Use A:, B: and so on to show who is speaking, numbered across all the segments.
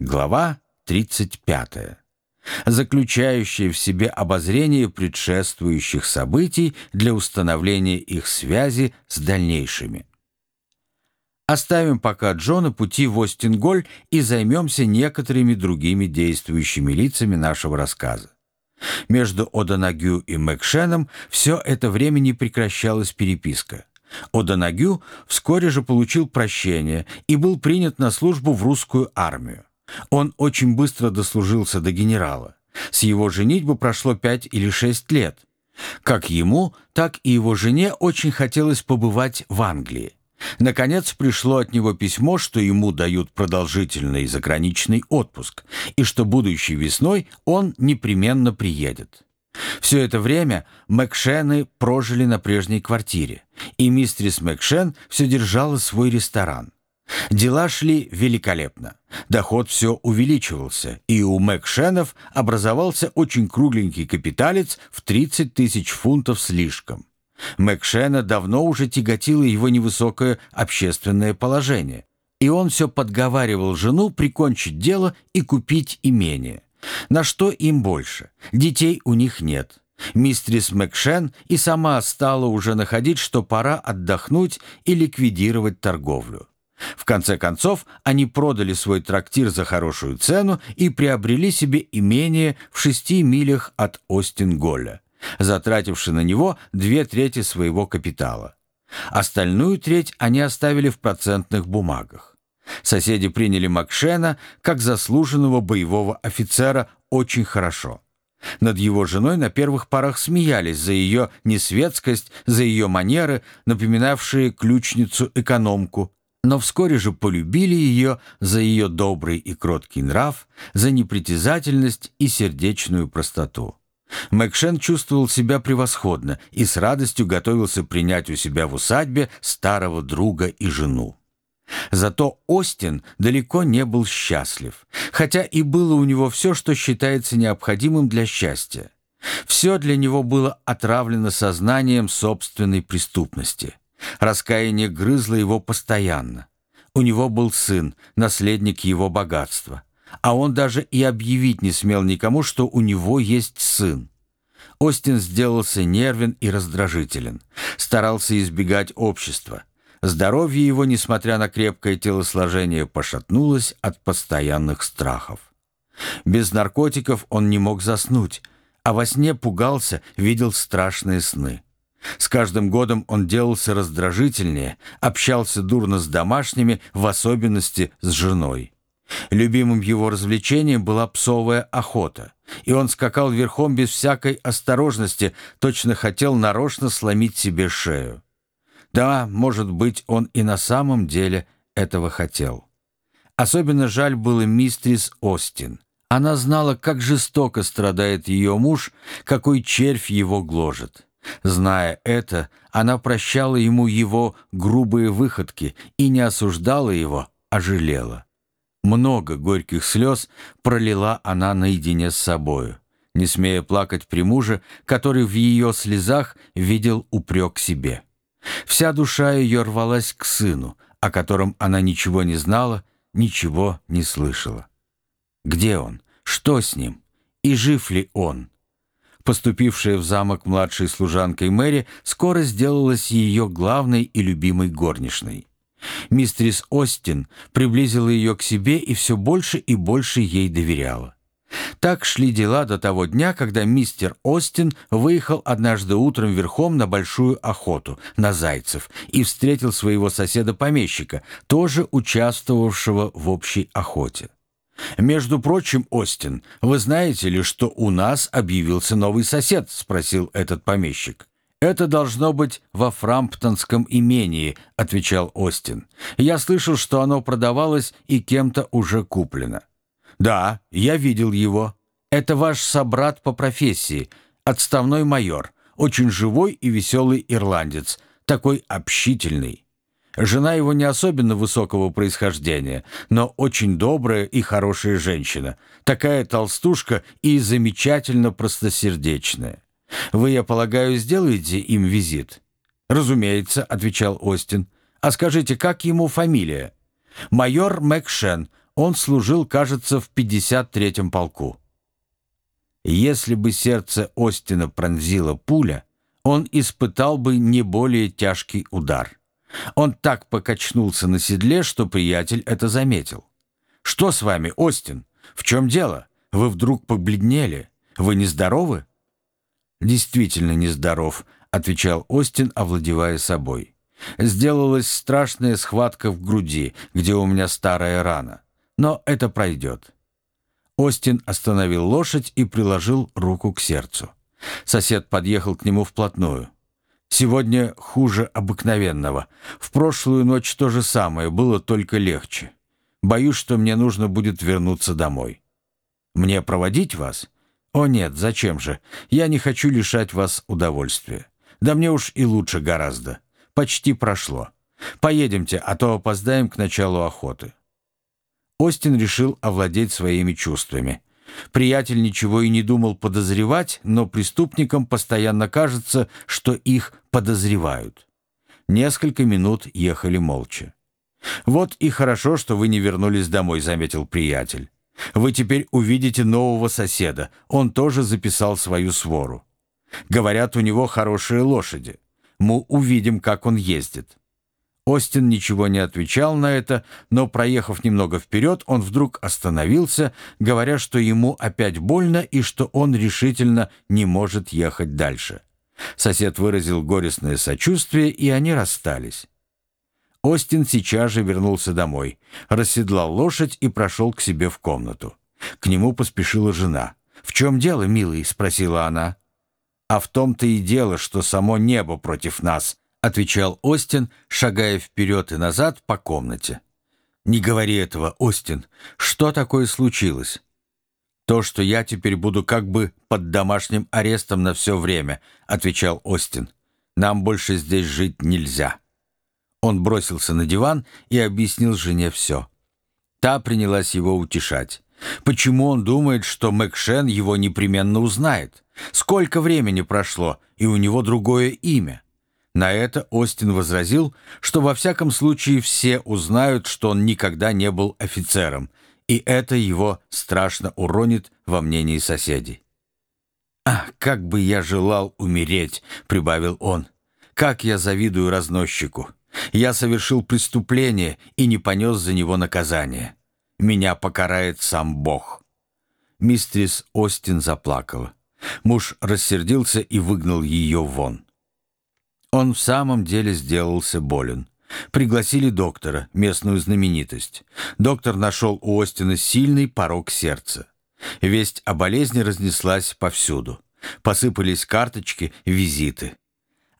A: Глава 35. Заключающая в себе обозрение предшествующих событий для установления их связи с дальнейшими. Оставим пока Джона пути в Остинголь и займемся некоторыми другими действующими лицами нашего рассказа. Между Оданагю и Мэкшеном все это время не прекращалась переписка. Оданагю вскоре же получил прощение и был принят на службу в русскую армию. Он очень быстро дослужился до генерала. С его женитьбы прошло пять или шесть лет. Как ему, так и его жене очень хотелось побывать в Англии. Наконец пришло от него письмо, что ему дают продолжительный заграничный отпуск и что будущей весной он непременно приедет. Все это время Мэкшены прожили на прежней квартире, и мистерис Мэкшен все держала свой ресторан. Дела шли великолепно. Доход все увеличивался, и у Мэкшенов образовался очень кругленький капиталец в 30 тысяч фунтов слишком. Мэкшена давно уже тяготило его невысокое общественное положение, и он все подговаривал жену прикончить дело и купить имение. На что им больше? Детей у них нет. Мистрис Мэкшен и сама стала уже находить, что пора отдохнуть и ликвидировать торговлю. В конце концов, они продали свой трактир за хорошую цену и приобрели себе имение в шести милях от Остин-Голля, затративши на него две трети своего капитала. Остальную треть они оставили в процентных бумагах. Соседи приняли Макшена как заслуженного боевого офицера очень хорошо. Над его женой на первых порах смеялись за ее несветскость, за ее манеры, напоминавшие ключницу-экономку, но вскоре же полюбили ее за ее добрый и кроткий нрав, за непритязательность и сердечную простоту. Мэкшен чувствовал себя превосходно и с радостью готовился принять у себя в усадьбе старого друга и жену. Зато Остин далеко не был счастлив, хотя и было у него все, что считается необходимым для счастья. Все для него было отравлено сознанием собственной преступности. Раскаяние грызло его постоянно. У него был сын, наследник его богатства. А он даже и объявить не смел никому, что у него есть сын. Остин сделался нервен и раздражителен, старался избегать общества. Здоровье его, несмотря на крепкое телосложение, пошатнулось от постоянных страхов. Без наркотиков он не мог заснуть, а во сне пугался, видел страшные сны. С каждым годом он делался раздражительнее, общался дурно с домашними, в особенности с женой. Любимым его развлечением была псовая охота, и он скакал верхом без всякой осторожности, точно хотел нарочно сломить себе шею. Да, может быть, он и на самом деле этого хотел. Особенно жаль было мистрис Остин. Она знала, как жестоко страдает ее муж, какой червь его гложет. Зная это, она прощала ему его грубые выходки и не осуждала его, а жалела. Много горьких слез пролила она наедине с собою, не смея плакать при муже, который в ее слезах видел упрек себе. Вся душа ее рвалась к сыну, о котором она ничего не знала, ничего не слышала. Где он? Что с ним? И жив ли он? Поступившая в замок младшей служанкой Мэри, скоро сделалась ее главной и любимой горничной. Мистрис Остин приблизила ее к себе и все больше и больше ей доверяла. Так шли дела до того дня, когда мистер Остин выехал однажды утром верхом на большую охоту, на зайцев, и встретил своего соседа-помещика, тоже участвовавшего в общей охоте. «Между прочим, Остин, вы знаете ли, что у нас объявился новый сосед?» — спросил этот помещик. «Это должно быть во Фрамптонском имении», — отвечал Остин. «Я слышал, что оно продавалось и кем-то уже куплено». «Да, я видел его. Это ваш собрат по профессии, отставной майор, очень живой и веселый ирландец, такой общительный». Жена его не особенно высокого происхождения, но очень добрая и хорошая женщина. Такая толстушка и замечательно простосердечная. Вы, я полагаю, сделаете им визит? Разумеется, отвечал Остин. А скажите, как ему фамилия? Майор Мэкшен. он служил, кажется, в 53-м полку. Если бы сердце Остина пронзила пуля, он испытал бы не более тяжкий удар. Он так покачнулся на седле, что приятель это заметил. «Что с вами, Остин? В чем дело? Вы вдруг побледнели? Вы нездоровы?» «Действительно нездоров», — отвечал Остин, овладевая собой. «Сделалась страшная схватка в груди, где у меня старая рана. Но это пройдет». Остин остановил лошадь и приложил руку к сердцу. Сосед подъехал к нему вплотную. «Сегодня хуже обыкновенного. В прошлую ночь то же самое, было только легче. Боюсь, что мне нужно будет вернуться домой». «Мне проводить вас?» «О нет, зачем же? Я не хочу лишать вас удовольствия. Да мне уж и лучше гораздо. Почти прошло. Поедемте, а то опоздаем к началу охоты». Остин решил овладеть своими чувствами. Приятель ничего и не думал подозревать, но преступникам постоянно кажется, что их подозревают. Несколько минут ехали молча. «Вот и хорошо, что вы не вернулись домой», — заметил приятель. «Вы теперь увидите нового соседа. Он тоже записал свою свору. Говорят, у него хорошие лошади. Мы увидим, как он ездит». Остин ничего не отвечал на это, но, проехав немного вперед, он вдруг остановился, говоря, что ему опять больно и что он решительно не может ехать дальше. Сосед выразил горестное сочувствие, и они расстались. Остин сейчас же вернулся домой, расседлал лошадь и прошел к себе в комнату. К нему поспешила жена. «В чем дело, милый?» — спросила она. «А в том-то и дело, что само небо против нас», — отвечал Остин, шагая вперед и назад по комнате. «Не говори этого, Остин. Что такое случилось?» «То, что я теперь буду как бы под домашним арестом на все время», — отвечал Остин. «Нам больше здесь жить нельзя». Он бросился на диван и объяснил жене все. Та принялась его утешать. Почему он думает, что Мэкшен его непременно узнает? Сколько времени прошло, и у него другое имя? На это Остин возразил, что во всяком случае все узнают, что он никогда не был офицером, и это его страшно уронит во мнении соседей. «Ах, как бы я желал умереть!» — прибавил он. «Как я завидую разносчику! Я совершил преступление и не понес за него наказание. Меня покарает сам Бог». Мистрис Остин заплакала. Муж рассердился и выгнал ее вон. Он в самом деле сделался болен. Пригласили доктора, местную знаменитость. Доктор нашел у Остина сильный порог сердца. Весть о болезни разнеслась повсюду. Посыпались карточки, визиты.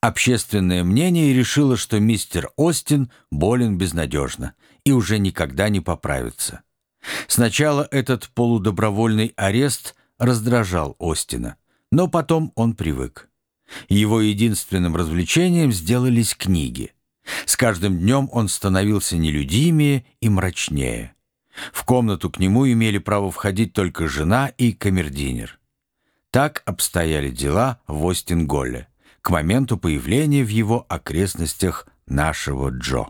A: Общественное мнение решило, что мистер Остин болен безнадежно и уже никогда не поправится. Сначала этот полудобровольный арест раздражал Остина, но потом он привык. Его единственным развлечением сделались книги. С каждым днем он становился нелюдимее и мрачнее. В комнату к нему имели право входить только жена и камердинер. Так обстояли дела в Остинголле к моменту появления в его окрестностях нашего Джо.